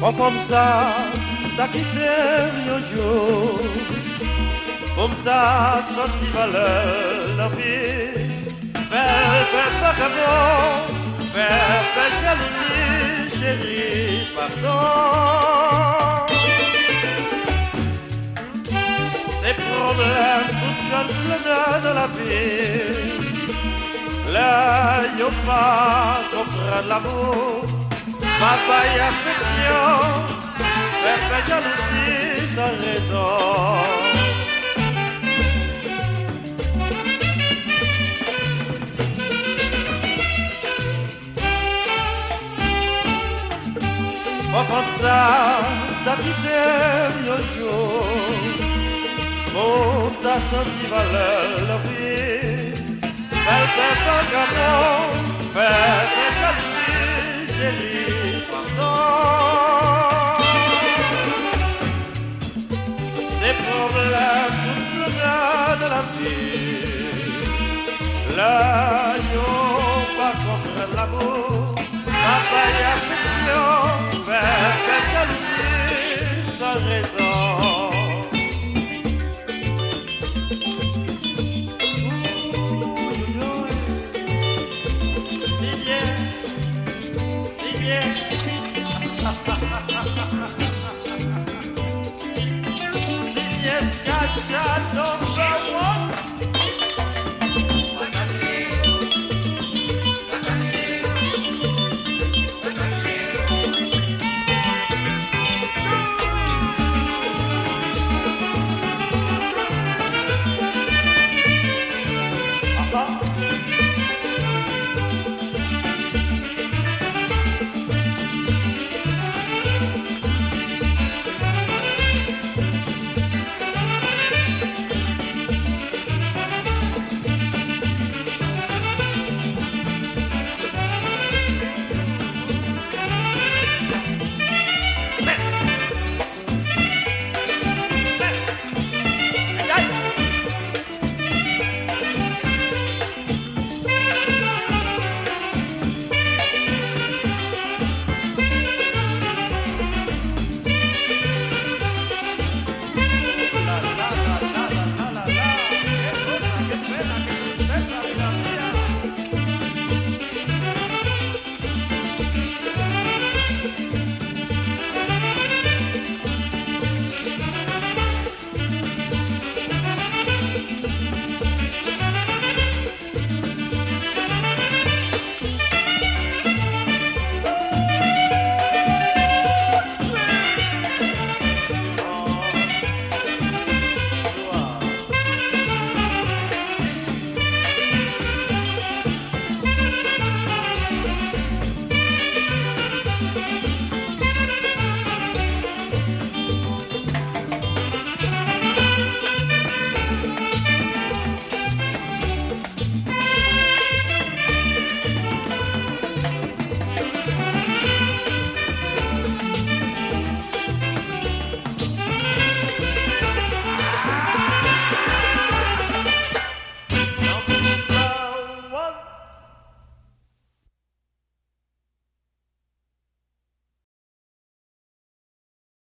Offensa da quitté yo Om ta senti valeur la vie Faire, faire vagabond Faire, faire jalousie chérie Pardon Ces problèmes toute jeune fleur de la vie Là, yo pas comprendre l'amour Papa y affection Faire, faire jalousie sans raison Forza da vivere io giù Monta sentiva la vie Faites vagabond Faites Ces problèmes tout le de la yo l'amour. Papa Gado